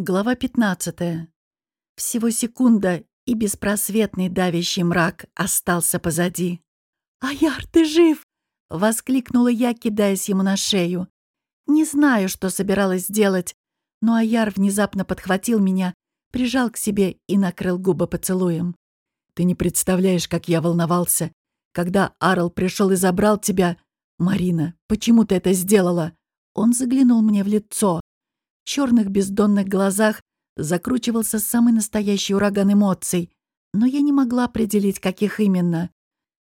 Глава 15. Всего секунда, и беспросветный давящий мрак остался позади. «Аяр, ты жив!» — воскликнула я, кидаясь ему на шею. Не знаю, что собиралась сделать, но Аяр внезапно подхватил меня, прижал к себе и накрыл губы поцелуем. «Ты не представляешь, как я волновался, когда Арл пришел и забрал тебя. Марина, почему ты это сделала?» Он заглянул мне в лицо черных бездонных глазах закручивался самый настоящий ураган эмоций, но я не могла определить, каких именно.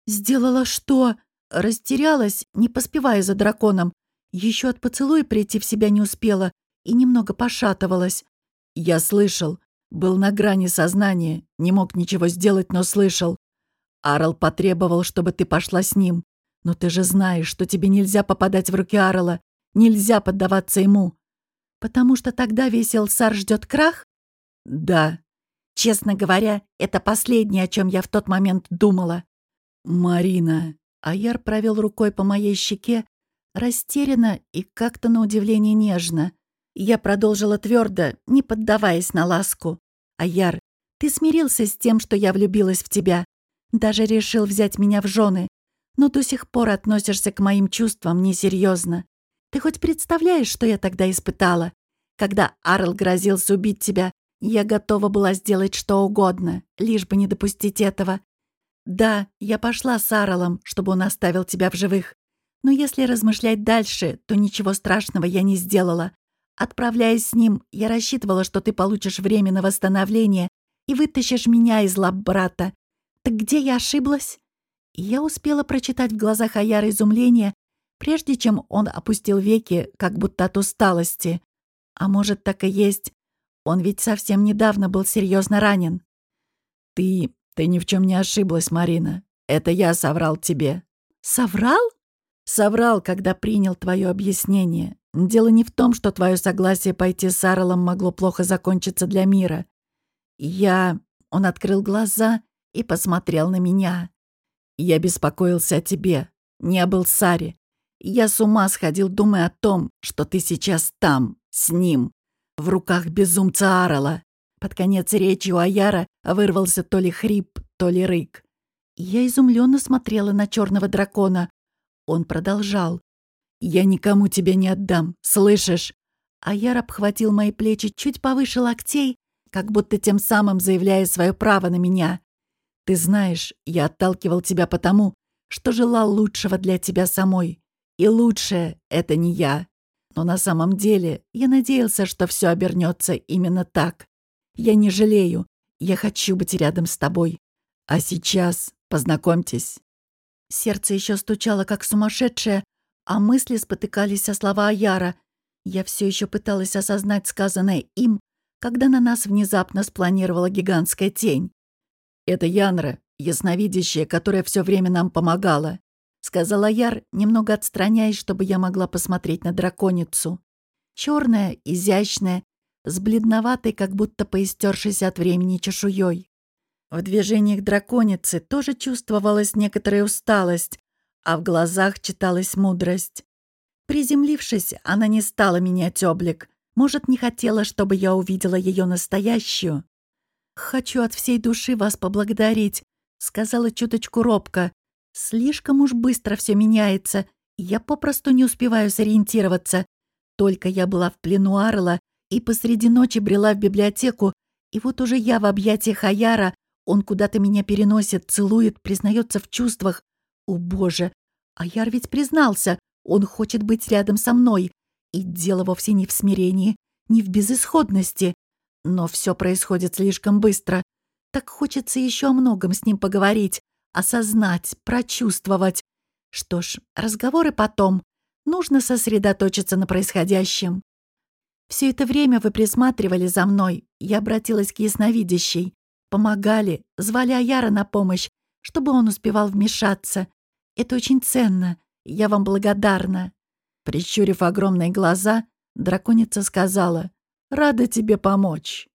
«Сделала что?» Растерялась, не поспевая за драконом. Еще от поцелуя прийти в себя не успела и немного пошатывалась. Я слышал. Был на грани сознания. Не мог ничего сделать, но слышал. Арл потребовал, чтобы ты пошла с ним. Но ты же знаешь, что тебе нельзя попадать в руки Арла. Нельзя поддаваться ему. Потому что тогда весь Элсар ждет крах? Да. Честно говоря, это последнее, о чем я в тот момент думала. Марина. Аяр провел рукой по моей щеке, растерянно и как-то на удивление нежно. Я продолжила твердо, не поддаваясь на ласку. «Аяр, ты смирился с тем, что я влюбилась в тебя. Даже решил взять меня в жены. Но до сих пор относишься к моим чувствам несерьезно. Ты хоть представляешь, что я тогда испытала? Когда Арл грозился убить тебя, я готова была сделать что угодно, лишь бы не допустить этого. Да, я пошла с Арлом, чтобы он оставил тебя в живых. Но если размышлять дальше, то ничего страшного я не сделала. Отправляясь с ним, я рассчитывала, что ты получишь время на восстановление и вытащишь меня из лап брата. Так где я ошиблась? я успела прочитать в глазах Аяра изумление, прежде чем он опустил веки, как будто от усталости. А может, так и есть. Он ведь совсем недавно был серьезно ранен. «Ты... ты ни в чем не ошиблась, Марина. Это я соврал тебе». «Соврал?» «Соврал, когда принял твое объяснение. Дело не в том, что твое согласие пойти с Арлом могло плохо закончиться для мира. Я...» Он открыл глаза и посмотрел на меня. «Я беспокоился о тебе. Не был Саре. Я с ума сходил, думая о том, что ты сейчас там, с ним, в руках безумца Арала. Под конец речи у Аяра вырвался то ли хрип, то ли рык. Я изумленно смотрела на черного дракона. Он продолжал. «Я никому тебя не отдам, слышишь?» Аяр обхватил мои плечи чуть повыше локтей, как будто тем самым заявляя свое право на меня. «Ты знаешь, я отталкивал тебя потому, что желал лучшего для тебя самой. И лучшее — это не я. Но на самом деле я надеялся, что все обернется именно так. Я не жалею. Я хочу быть рядом с тобой. А сейчас познакомьтесь. Сердце еще стучало, как сумасшедшее, а мысли спотыкались о слова Аяра. Я все еще пыталась осознать сказанное им, когда на нас внезапно спланировала гигантская тень. Это Янра, ясновидящая, которая все время нам помогала сказала Яр, немного отстраняясь, чтобы я могла посмотреть на драконицу. Черная, изящная, с бледноватой, как будто поистершейся от времени чешуей. В движениях драконицы тоже чувствовалась некоторая усталость, а в глазах читалась мудрость. Приземлившись, она не стала менять облик. Может, не хотела, чтобы я увидела ее настоящую. «Хочу от всей души вас поблагодарить», — сказала чуточку робко, Слишком уж быстро все меняется, я попросту не успеваю сориентироваться. Только я была в плену Арла и посреди ночи брела в библиотеку, и вот уже я в объятиях Аяра, он куда-то меня переносит, целует, признается в чувствах. О боже, Аяр ведь признался, он хочет быть рядом со мной. И дело вовсе не в смирении, не в безысходности. Но все происходит слишком быстро. Так хочется еще о многом с ним поговорить осознать, прочувствовать. Что ж, разговоры потом. Нужно сосредоточиться на происходящем. Все это время вы присматривали за мной. Я обратилась к ясновидящей. Помогали, звали Аяра на помощь, чтобы он успевал вмешаться. Это очень ценно. Я вам благодарна. Прищурив огромные глаза, драконица сказала, «Рада тебе помочь».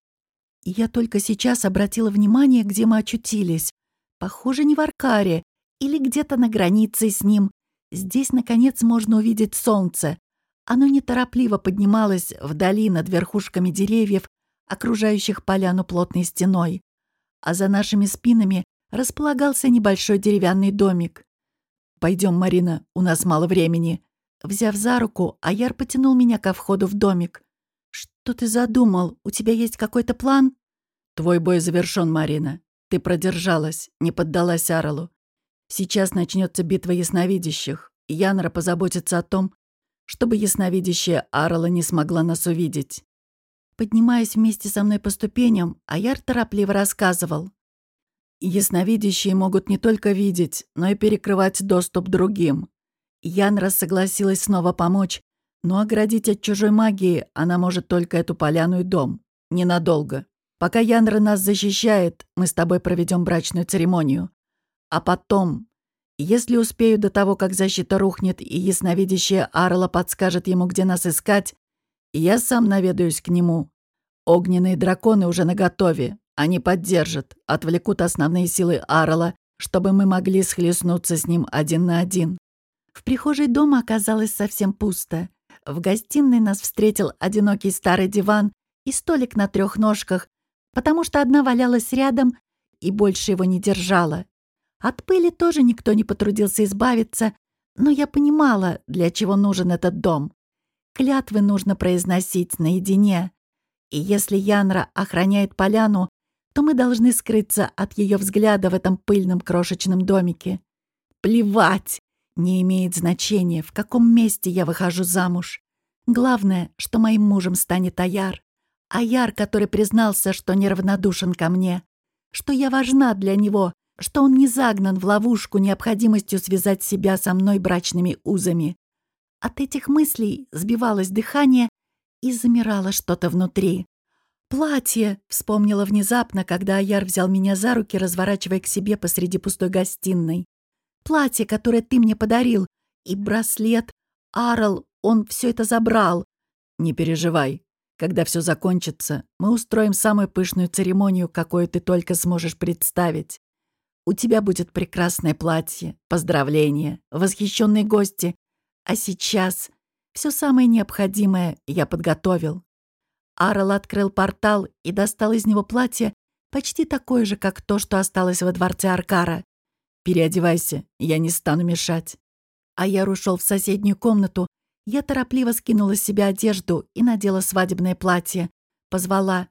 Я только сейчас обратила внимание, где мы очутились. Похоже, не в Аркаре или где-то на границе с ним. Здесь, наконец, можно увидеть солнце. Оно неторопливо поднималось вдали над верхушками деревьев, окружающих поляну плотной стеной, а за нашими спинами располагался небольшой деревянный домик. «Пойдем, Марина, у нас мало времени». Взяв за руку, Аяр потянул меня ко входу в домик. «Что ты задумал? У тебя есть какой-то план?» «Твой бой завершён, Марина. Ты продержалась, не поддалась Аралу. Сейчас начнется битва ясновидящих, и Янра позаботится о том, чтобы ясновидящая Арала не смогла нас увидеть». Поднимаясь вместе со мной по ступеням, Аяр торопливо рассказывал. Ясновидящие могут не только видеть, но и перекрывать доступ другим. Янра согласилась снова помочь, но оградить от чужой магии она может только эту поляну и дом. Ненадолго. Пока Янра нас защищает, мы с тобой проведем брачную церемонию. А потом, если успею до того, как защита рухнет и ясновидящая Арла подскажет ему, где нас искать, я сам наведаюсь к нему. Огненные драконы уже наготове. Они поддержат, отвлекут основные силы Арла, чтобы мы могли схлестнуться с ним один на один. В прихожей дома оказалось совсем пусто. В гостиной нас встретил одинокий старый диван и столик на трех ножках, потому что одна валялась рядом и больше его не держала. От пыли тоже никто не потрудился избавиться, но я понимала, для чего нужен этот дом. Клятвы нужно произносить наедине. И если Янра охраняет поляну, то мы должны скрыться от ее взгляда в этом пыльном крошечном домике. Плевать! Не имеет значения, в каком месте я выхожу замуж. Главное, что моим мужем станет Аяр. Аяр, который признался, что неравнодушен ко мне. Что я важна для него, что он не загнан в ловушку необходимостью связать себя со мной брачными узами. От этих мыслей сбивалось дыхание и замирало что-то внутри. «Платье!» — вспомнила внезапно, когда Аяр взял меня за руки, разворачивая к себе посреди пустой гостиной. «Платье, которое ты мне подарил, и браслет. Арл, он все это забрал». «Не переживай. Когда все закончится, мы устроим самую пышную церемонию, какую ты только сможешь представить. У тебя будет прекрасное платье, поздравления, восхищенные гости. А сейчас все самое необходимое я подготовил. Арл открыл портал и достал из него платье, почти такое же, как то, что осталось во дворце Аркара. «Переодевайся, я не стану мешать». А я ушел в соседнюю комнату. Я торопливо скинула с себя одежду и надела свадебное платье. Позвала.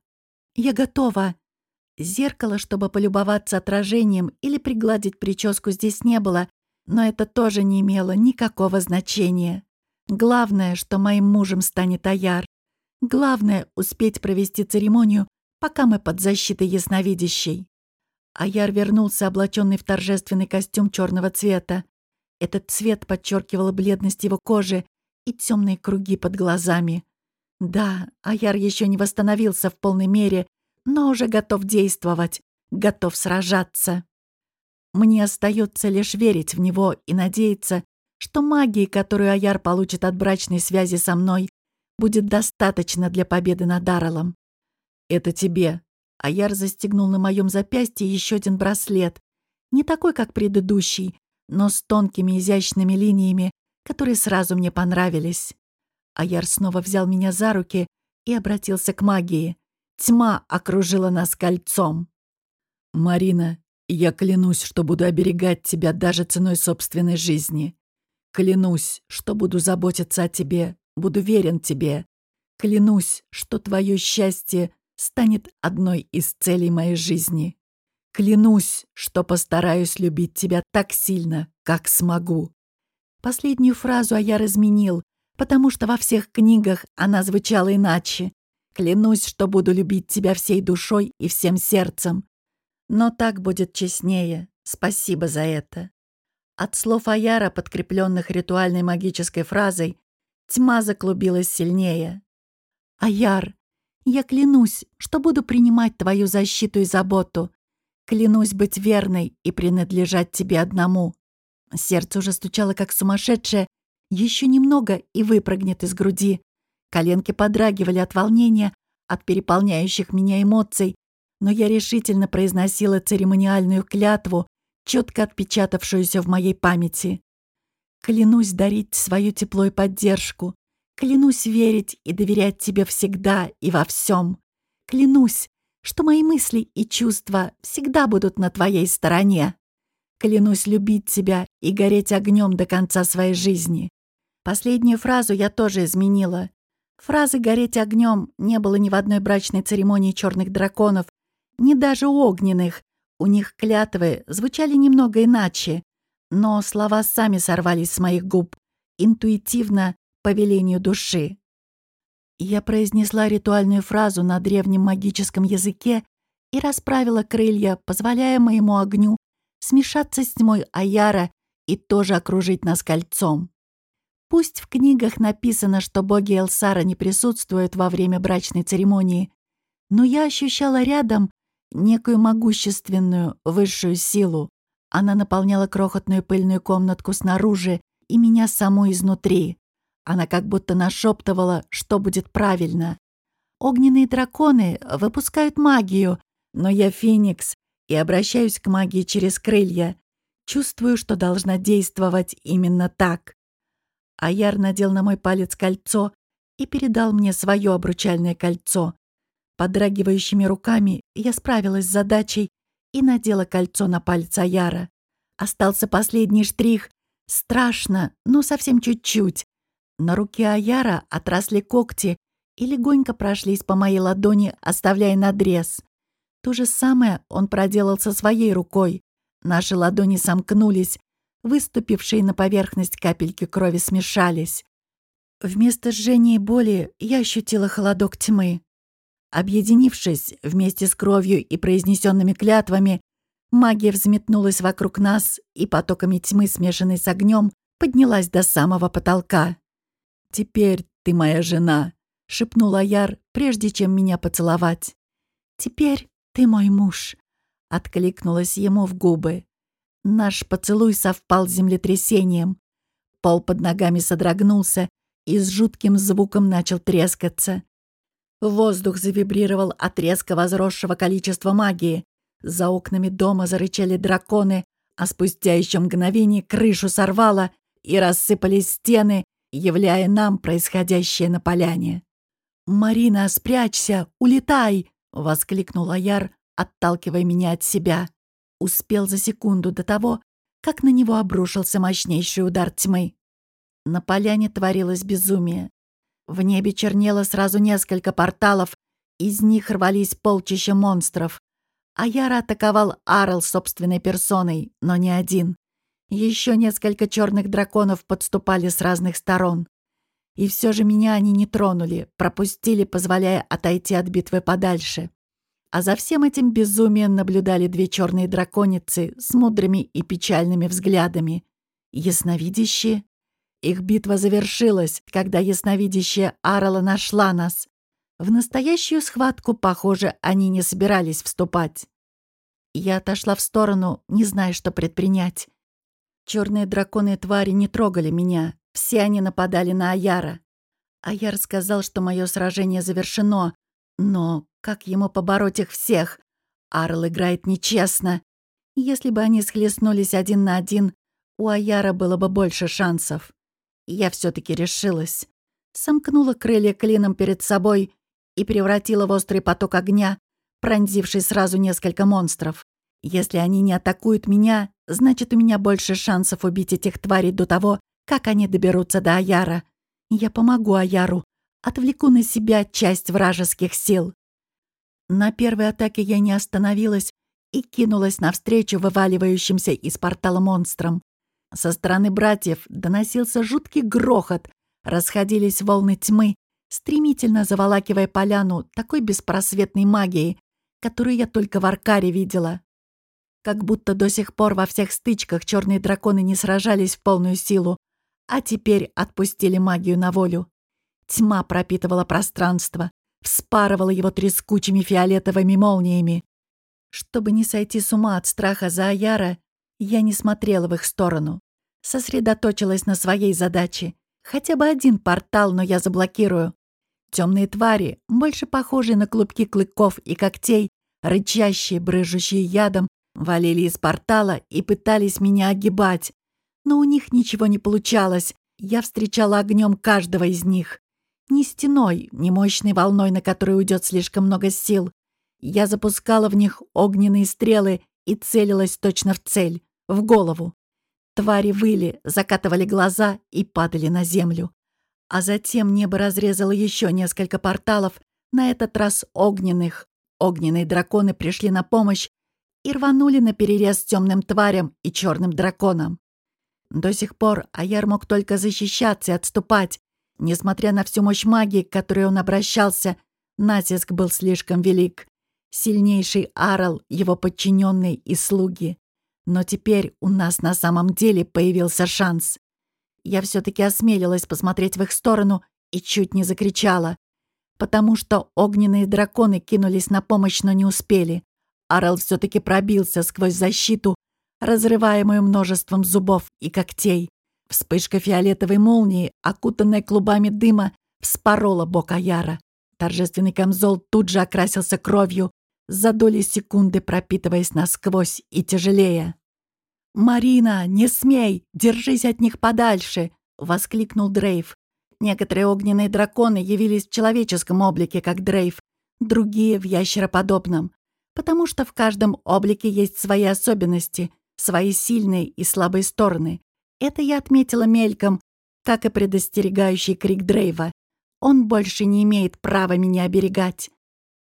«Я готова». Зеркала, чтобы полюбоваться отражением или пригладить прическу, здесь не было, но это тоже не имело никакого значения. Главное, что моим мужем станет Аяр. Главное — успеть провести церемонию, пока мы под защитой ясновидящей. Аяр вернулся, облаченный в торжественный костюм черного цвета. Этот цвет подчеркивал бледность его кожи и темные круги под глазами. Да, Аяр еще не восстановился в полной мере, но уже готов действовать, готов сражаться. Мне остается лишь верить в него и надеяться, что магии, которую Аяр получит от брачной связи со мной, будет достаточно для победы над Дарреллом. Это тебе. Аяр застегнул на моем запястье еще один браслет. Не такой, как предыдущий, но с тонкими изящными линиями, которые сразу мне понравились. Аяр снова взял меня за руки и обратился к магии. Тьма окружила нас кольцом. «Марина, я клянусь, что буду оберегать тебя даже ценой собственной жизни. Клянусь, что буду заботиться о тебе Буду верен тебе. Клянусь, что твое счастье станет одной из целей моей жизни. Клянусь, что постараюсь любить тебя так сильно, как смогу. Последнюю фразу я разменил, потому что во всех книгах она звучала иначе. Клянусь, что буду любить тебя всей душой и всем сердцем. Но так будет честнее. Спасибо за это. От слов Аяра, подкрепленных ритуальной магической фразой, Тьма заклубилась сильнее. «Аяр, я клянусь, что буду принимать твою защиту и заботу. Клянусь быть верной и принадлежать тебе одному». Сердце уже стучало, как сумасшедшее. Еще немного и выпрыгнет из груди. Коленки подрагивали от волнения, от переполняющих меня эмоций, но я решительно произносила церемониальную клятву, четко отпечатавшуюся в моей памяти. Клянусь дарить свое тепло и поддержку. Клянусь верить и доверять тебе всегда и во всем. клянусь, что мои мысли и чувства всегда будут на твоей стороне. Клянусь любить тебя и гореть огнем до конца своей жизни. Последнюю фразу я тоже изменила. Фразы «гореть огнем» не было ни в одной брачной церемонии черных драконов, ни даже у огненных. У них клятвы звучали немного иначе, но слова сами сорвались с моих губ, интуитивно, по велению души. Я произнесла ритуальную фразу на древнем магическом языке и расправила крылья, позволяя моему огню смешаться с тьмой Аяра и тоже окружить нас кольцом. Пусть в книгах написано, что боги Элсара не присутствуют во время брачной церемонии, но я ощущала рядом некую могущественную высшую силу. Она наполняла крохотную пыльную комнатку снаружи и меня саму изнутри. Она как будто нашептывала, что будет правильно. Огненные драконы выпускают магию, но я феникс и обращаюсь к магии через крылья. Чувствую, что должна действовать именно так. Аяр надел на мой палец кольцо и передал мне свое обручальное кольцо. Подрагивающими руками я справилась с задачей и надела кольцо на палец Аяра. Остался последний штрих. Страшно, но совсем чуть-чуть. На руке Аяра отросли когти и легонько прошлись по моей ладони, оставляя надрез. То же самое он проделал со своей рукой. Наши ладони сомкнулись, выступившие на поверхность капельки крови смешались. Вместо жжения и боли я ощутила холодок тьмы. Объединившись вместе с кровью и произнесенными клятвами, магия взметнулась вокруг нас и потоками тьмы, смешанной с огнем, поднялась до самого потолка. «Теперь ты моя жена», — шепнула Яр, прежде чем меня поцеловать. «Теперь «Ты мой муж», — откликнулась ему в губы. Наш поцелуй совпал с землетрясением. Пол под ногами содрогнулся и с жутким звуком начал трескаться. Воздух завибрировал от резко возросшего количества магии. За окнами дома зарычали драконы, а спустя еще мгновение крышу сорвало и рассыпались стены, являя нам происходящее на поляне. «Марина, спрячься! Улетай!» — воскликнул Аяр, отталкивая меня от себя. Успел за секунду до того, как на него обрушился мощнейший удар тьмы. На поляне творилось безумие. В небе чернело сразу несколько порталов, из них рвались полчища монстров. Аяра атаковал Арл собственной персоной, но не один. Еще несколько черных драконов подступали с разных сторон. И все же меня они не тронули, пропустили, позволяя отойти от битвы подальше. А за всем этим безумием наблюдали две черные драконицы с мудрыми и печальными взглядами. Ясновидящие? Их битва завершилась, когда ясновидящая Арала нашла нас. В настоящую схватку, похоже, они не собирались вступать. Я отошла в сторону, не зная, что предпринять. Черные драконы твари не трогали меня, все они нападали на Аяра. Аяр сказал, что мое сражение завершено, но как ему побороть их всех? Арл играет нечестно. Если бы они схлестнулись один на один, у Аяра было бы больше шансов. Я все таки решилась. Сомкнула крылья клином перед собой и превратила в острый поток огня, пронзивший сразу несколько монстров. Если они не атакуют меня, значит, у меня больше шансов убить этих тварей до того, как они доберутся до Аяра? Я помогу Аяру, отвлеку на себя часть вражеских сил. На первой атаке я не остановилась и кинулась навстречу вываливающимся из портала монстрам. Со стороны братьев доносился жуткий грохот, расходились волны тьмы, стремительно заволакивая поляну такой беспросветной магией, которую я только в Аркаре видела. Как будто до сих пор во всех стычках черные драконы не сражались в полную силу, а теперь отпустили магию на волю. Тьма пропитывала пространство, вспарывала его трескучими фиолетовыми молниями. Чтобы не сойти с ума от страха за Аяра, я не смотрела в их сторону. Сосредоточилась на своей задаче. Хотя бы один портал, но я заблокирую. Темные твари, больше похожие на клубки клыков и когтей, рычащие, брыжущие ядом, валили из портала и пытались меня огибать но у них ничего не получалось. Я встречала огнем каждого из них. Не стеной, не мощной волной, на которой уйдет слишком много сил. Я запускала в них огненные стрелы и целилась точно в цель, в голову. Твари выли, закатывали глаза и падали на землю. А затем небо разрезало еще несколько порталов, на этот раз огненных. Огненные драконы пришли на помощь и рванули на перерез темным тварям и черным драконам. До сих пор Аяр мог только защищаться и отступать. Несмотря на всю мощь магии, к которой он обращался, натиск был слишком велик. Сильнейший Арал, его подчиненные и слуги. Но теперь у нас на самом деле появился шанс. Я все-таки осмелилась посмотреть в их сторону и чуть не закричала. Потому что огненные драконы кинулись на помощь, но не успели. Арал все-таки пробился сквозь защиту, разрываемую множеством зубов и когтей. Вспышка фиолетовой молнии, окутанная клубами дыма, вспорола бок Аяра. Торжественный камзол тут же окрасился кровью, за доли секунды пропитываясь насквозь и тяжелее. «Марина, не смей! Держись от них подальше!» — воскликнул Дрейв. Некоторые огненные драконы явились в человеческом облике, как Дрейв, другие — в ящероподобном. Потому что в каждом облике есть свои особенности, свои сильные и слабые стороны. Это я отметила мельком, как и предостерегающий крик Дрейва. Он больше не имеет права меня оберегать.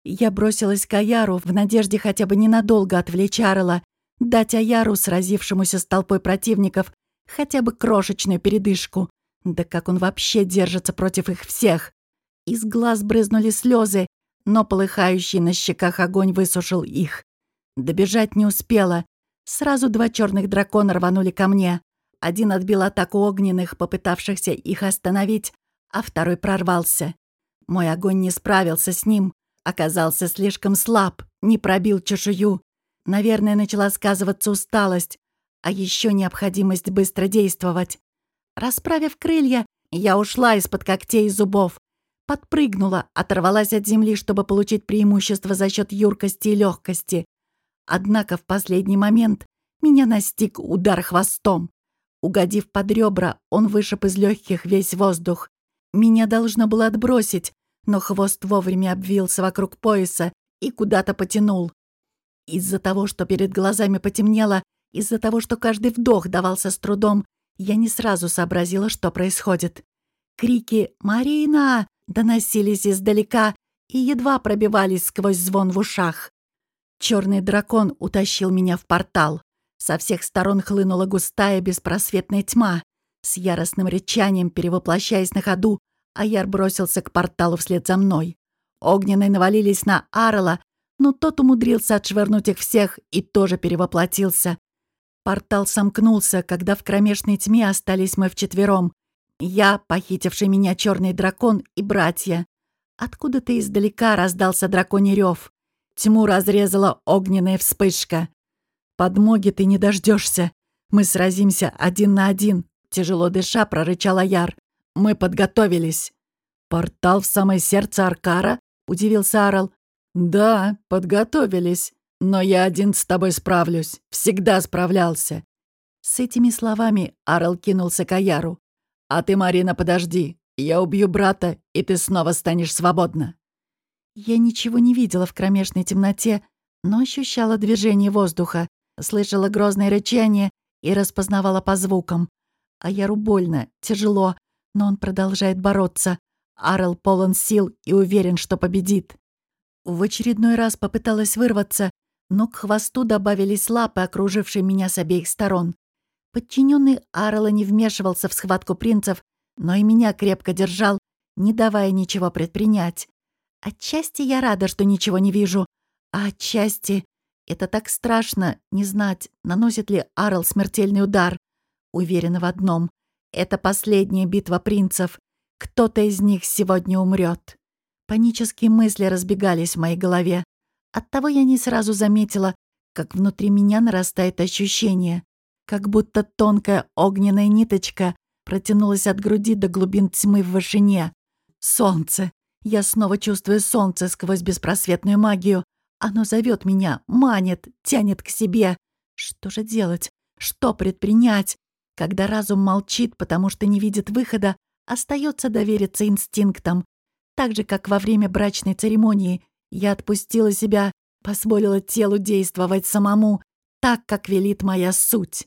Я бросилась к Аяру в надежде хотя бы ненадолго отвлечь Арла, дать Аяру, сразившемуся с толпой противников, хотя бы крошечную передышку. Да как он вообще держится против их всех? Из глаз брызнули слезы, но полыхающий на щеках огонь высушил их. Добежать не успела. Сразу два черных дракона рванули ко мне. Один отбил атаку огненных, попытавшихся их остановить, а второй прорвался. Мой огонь не справился с ним. Оказался слишком слаб, не пробил чешую. Наверное, начала сказываться усталость, а еще необходимость быстро действовать. Расправив крылья, я ушла из-под когтей и зубов. Подпрыгнула, оторвалась от земли, чтобы получить преимущество за счет юркости и легкости. Однако в последний момент меня настиг удар хвостом. Угодив под ребра, он вышиб из легких весь воздух. Меня должно было отбросить, но хвост вовремя обвился вокруг пояса и куда-то потянул. Из-за того, что перед глазами потемнело, из-за того, что каждый вдох давался с трудом, я не сразу сообразила, что происходит. Крики «Марина!» доносились издалека и едва пробивались сквозь звон в ушах. Черный дракон утащил меня в портал. Со всех сторон хлынула густая беспросветная тьма. С яростным речанием, перевоплощаясь на ходу, Аяр бросился к порталу вслед за мной. Огненные навалились на Арла, но тот умудрился отшвырнуть их всех и тоже перевоплотился. Портал сомкнулся, когда в кромешной тьме остались мы вчетвером. Я, похитивший меня черный дракон и братья. Откуда-то издалека раздался драконий рев. Тьму разрезала огненная вспышка. «Подмоги ты не дождешься. Мы сразимся один на один», — тяжело дыша прорычал Аяр. Мы подготовились». «Портал в самое сердце Аркара?» — удивился Арл. «Да, подготовились. Но я один с тобой справлюсь. Всегда справлялся». С этими словами Арл кинулся к Аяру. «А ты, Марина, подожди. Я убью брата, и ты снова станешь свободна». Я ничего не видела в кромешной темноте, но ощущала движение воздуха, слышала грозное рычание и распознавала по звукам. А Яру больно, тяжело, но он продолжает бороться. Арл полон сил и уверен, что победит. В очередной раз попыталась вырваться, но к хвосту добавились лапы, окружившие меня с обеих сторон. Подчиненный Арла не вмешивался в схватку принцев, но и меня крепко держал, не давая ничего предпринять. Отчасти я рада, что ничего не вижу, а отчасти это так страшно не знать, наносит ли Арл смертельный удар. Уверена в одном. Это последняя битва принцев. Кто-то из них сегодня умрет. Панические мысли разбегались в моей голове. Оттого я не сразу заметила, как внутри меня нарастает ощущение, как будто тонкая огненная ниточка протянулась от груди до глубин тьмы в вышине. Солнце. Я снова чувствую солнце сквозь беспросветную магию. Оно зовет меня, манит, тянет к себе. Что же делать? Что предпринять? Когда разум молчит, потому что не видит выхода, Остается довериться инстинктам. Так же, как во время брачной церемонии я отпустила себя, позволила телу действовать самому, так, как велит моя суть.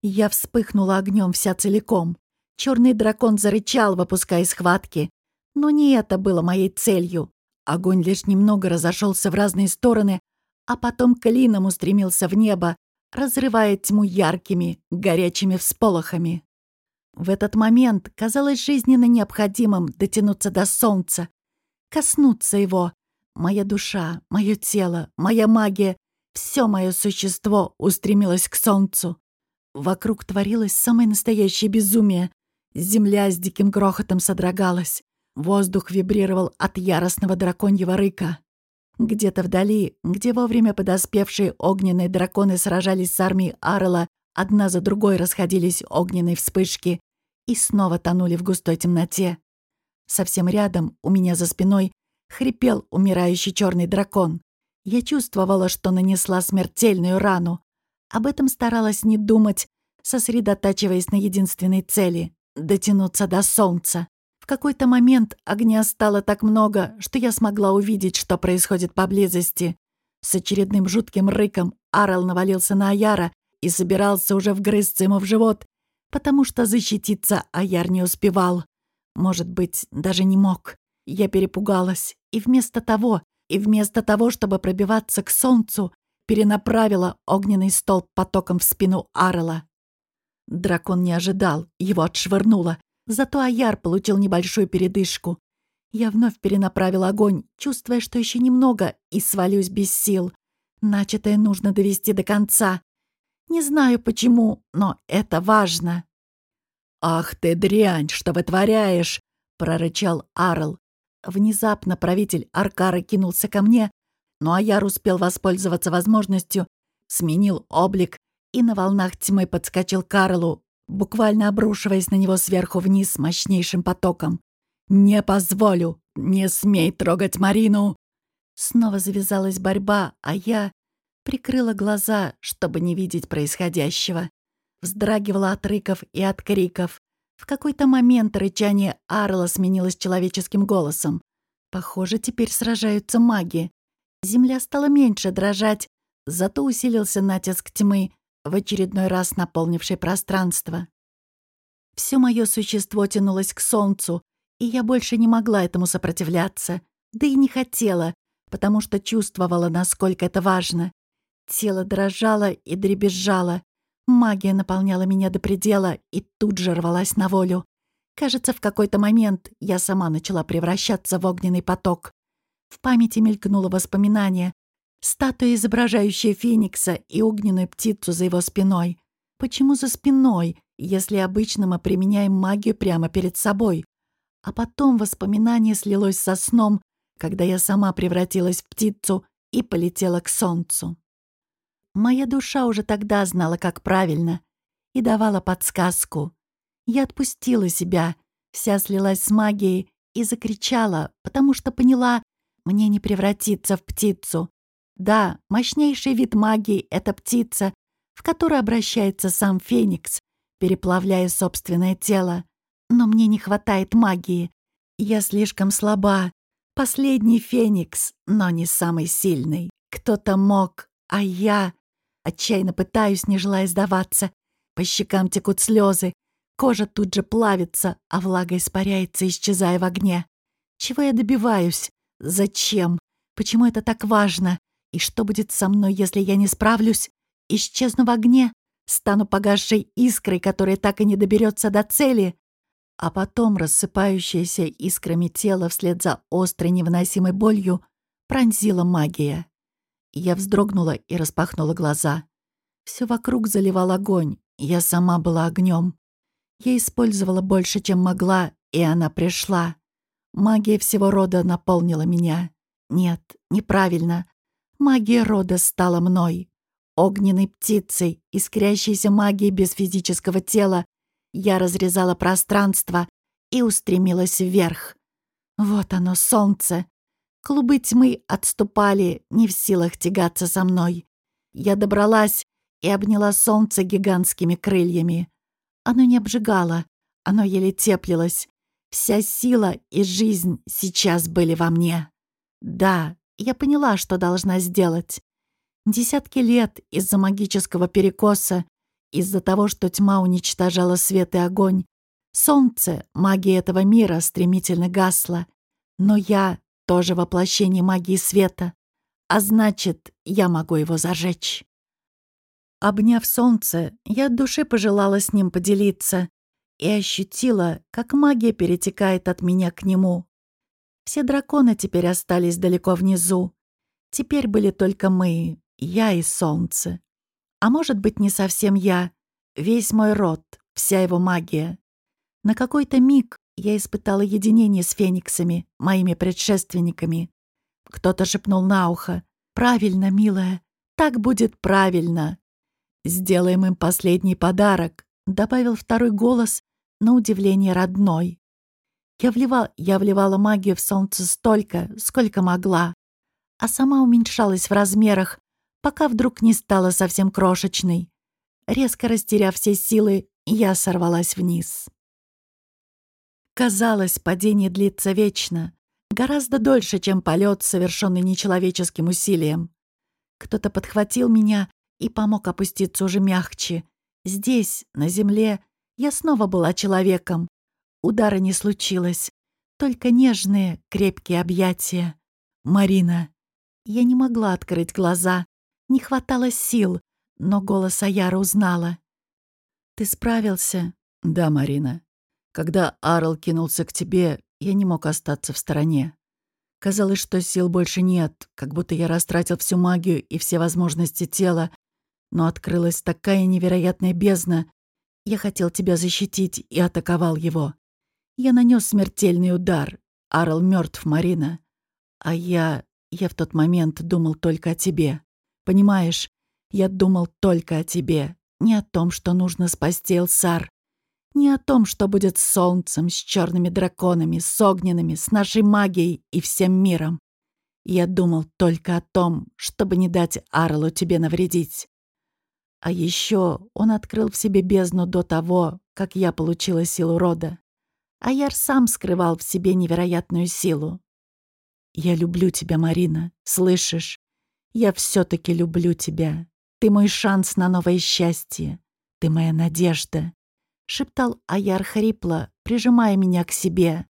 Я вспыхнула огнем вся целиком. Черный дракон зарычал, выпуская схватки. Но не это было моей целью. Огонь лишь немного разошелся в разные стороны, а потом клином устремился в небо, разрывая тьму яркими, горячими всполохами. В этот момент казалось жизненно необходимым дотянуться до солнца, коснуться его. Моя душа, мое тело, моя магия, все мое существо устремилось к солнцу. Вокруг творилось самое настоящее безумие. Земля с диким грохотом содрогалась. Воздух вибрировал от яростного драконьего рыка. Где-то вдали, где вовремя подоспевшие огненные драконы сражались с армией Арла, одна за другой расходились огненные вспышки и снова тонули в густой темноте. Совсем рядом, у меня за спиной, хрипел умирающий черный дракон. Я чувствовала, что нанесла смертельную рану. Об этом старалась не думать, сосредотачиваясь на единственной цели — дотянуться до солнца. В какой-то момент огня стало так много, что я смогла увидеть, что происходит поблизости. С очередным жутким рыком Арл навалился на Аяра и собирался уже вгрызться ему в живот, потому что защититься Аяр не успевал. Может быть, даже не мог. Я перепугалась, и вместо того, и вместо того, чтобы пробиваться к солнцу, перенаправила огненный столб потоком в спину Арла. Дракон не ожидал, его отшвырнуло, Зато Аяр получил небольшую передышку. Я вновь перенаправил огонь, чувствуя, что еще немного, и свалюсь без сил. Начатое нужно довести до конца. Не знаю почему, но это важно. «Ах ты дрянь, что вытворяешь!» — прорычал Арл. Внезапно правитель Аркара кинулся ко мне, но Аяр успел воспользоваться возможностью, сменил облик и на волнах тьмы подскочил к Арлу, буквально обрушиваясь на него сверху вниз мощнейшим потоком. «Не позволю! Не смей трогать Марину!» Снова завязалась борьба, а я прикрыла глаза, чтобы не видеть происходящего. Вздрагивала от рыков и от криков. В какой-то момент рычание Арла сменилось человеческим голосом. Похоже, теперь сражаются маги. Земля стала меньше дрожать, зато усилился натиск тьмы, в очередной раз наполнивший пространство. Все мое существо тянулось к солнцу, и я больше не могла этому сопротивляться, да и не хотела, потому что чувствовала, насколько это важно. Тело дрожало и дребезжало. Магия наполняла меня до предела и тут же рвалась на волю. Кажется, в какой-то момент я сама начала превращаться в огненный поток. В памяти мелькнуло воспоминание, Статуя, изображающая феникса и огненную птицу за его спиной. Почему за спиной, если обычно мы применяем магию прямо перед собой? А потом воспоминание слилось со сном, когда я сама превратилась в птицу и полетела к солнцу. Моя душа уже тогда знала, как правильно, и давала подсказку. Я отпустила себя, вся слилась с магией и закричала, потому что поняла, мне не превратиться в птицу. Да, мощнейший вид магии — это птица, в которой обращается сам Феникс, переплавляя собственное тело. Но мне не хватает магии. Я слишком слаба. Последний Феникс, но не самый сильный. Кто-то мог, а я... Отчаянно пытаюсь, не желая сдаваться. По щекам текут слезы. Кожа тут же плавится, а влага испаряется, исчезая в огне. Чего я добиваюсь? Зачем? Почему это так важно? И что будет со мной, если я не справлюсь? Исчезну в огне? Стану погасшей искрой, которая так и не доберется до цели? А потом рассыпающееся искрами тело вслед за острой невыносимой болью пронзила магия. Я вздрогнула и распахнула глаза. Все вокруг заливал огонь, я сама была огнем. Я использовала больше, чем могла, и она пришла. Магия всего рода наполнила меня. Нет, неправильно. Магия рода стала мной. Огненной птицей, искрящейся магией без физического тела, я разрезала пространство и устремилась вверх. Вот оно, солнце. Клубы тьмы отступали, не в силах тягаться со мной. Я добралась и обняла солнце гигантскими крыльями. Оно не обжигало, оно еле теплилось. Вся сила и жизнь сейчас были во мне. Да, я поняла, что должна сделать. Десятки лет из-за магического перекоса, из-за того, что тьма уничтожала свет и огонь, солнце, магия этого мира, стремительно гасла. Но я тоже воплощение магии света, а значит, я могу его зажечь. Обняв солнце, я от души пожелала с ним поделиться и ощутила, как магия перетекает от меня к нему. Все драконы теперь остались далеко внизу. Теперь были только мы, я и солнце. А может быть, не совсем я, весь мой род, вся его магия. На какой-то миг я испытала единение с фениксами, моими предшественниками. Кто-то шепнул на ухо. «Правильно, милая, так будет правильно. Сделаем им последний подарок», — добавил второй голос, на удивление родной. Я, вливал, я вливала магию в солнце столько, сколько могла, а сама уменьшалась в размерах, пока вдруг не стала совсем крошечной. Резко растеряв все силы, я сорвалась вниз. Казалось, падение длится вечно, гораздо дольше, чем полет, совершенный нечеловеческим усилием. Кто-то подхватил меня и помог опуститься уже мягче. Здесь, на земле, я снова была человеком. Удара не случилось, только нежные, крепкие объятия. Марина. Я не могла открыть глаза, не хватало сил, но голос Аяра узнала. «Ты справился?» «Да, Марина. Когда Арл кинулся к тебе, я не мог остаться в стороне. Казалось, что сил больше нет, как будто я растратил всю магию и все возможности тела, но открылась такая невероятная бездна. Я хотел тебя защитить и атаковал его. Я нанес смертельный удар. Арл мертв, Марина. А я... я в тот момент думал только о тебе. Понимаешь, я думал только о тебе. Не о том, что нужно спасти Элсар. Не о том, что будет с солнцем, с черными драконами, с огненными, с нашей магией и всем миром. Я думал только о том, чтобы не дать Арлу тебе навредить. А еще он открыл в себе бездну до того, как я получила силу рода. А Яр сам скрывал в себе невероятную силу. «Я люблю тебя, Марина, слышишь? Я все таки люблю тебя. Ты мой шанс на новое счастье. Ты моя надежда шептал Аяр хрипло, прижимая меня к себе.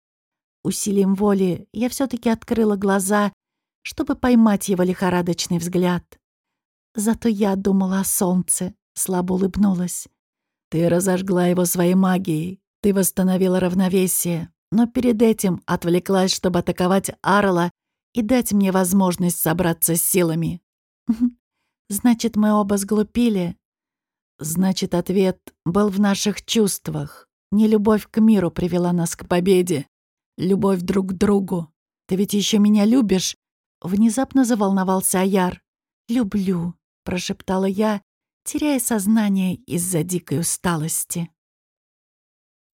Усилием воли я все-таки открыла глаза, чтобы поймать его лихорадочный взгляд. Зато я думала о солнце, слабо улыбнулась. Ты разожгла его своей магией, ты восстановила равновесие, но перед этим отвлеклась, чтобы атаковать Арла и дать мне возможность собраться с силами. Значит, мы оба сглупили, Значит, ответ был в наших чувствах. Не любовь к миру привела нас к победе. Любовь друг к другу. Ты ведь еще меня любишь?» Внезапно заволновался Аяр. «Люблю», — прошептала я, теряя сознание из-за дикой усталости.